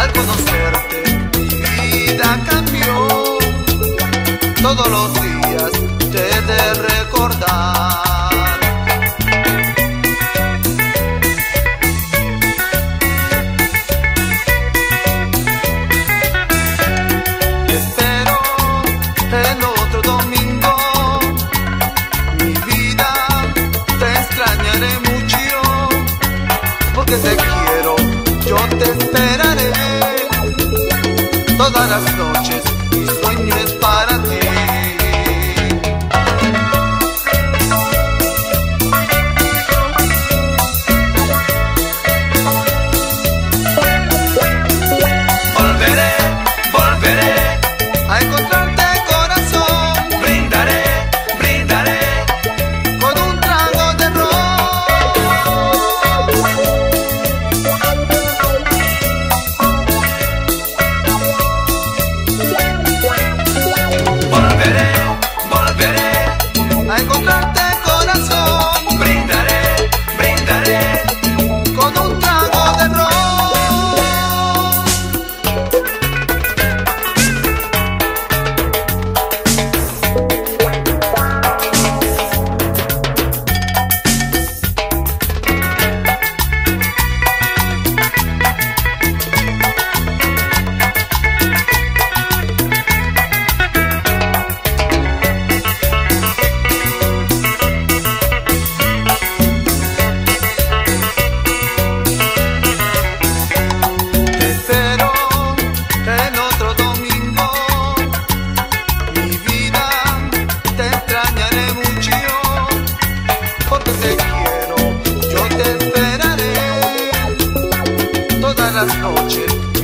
Al conocerte, mi vida cambió. Todos los días te derretí.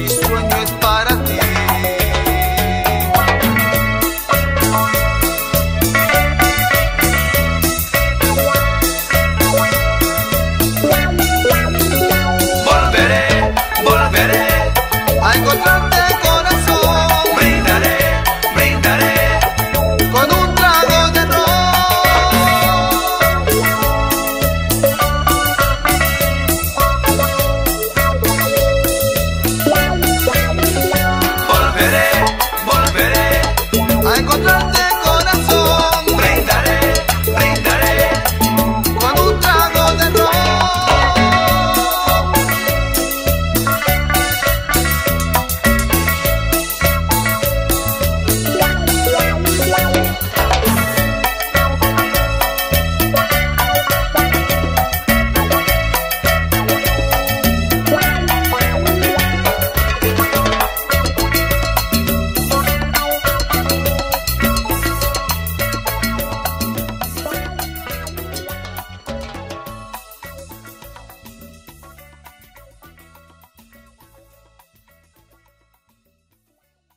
this one.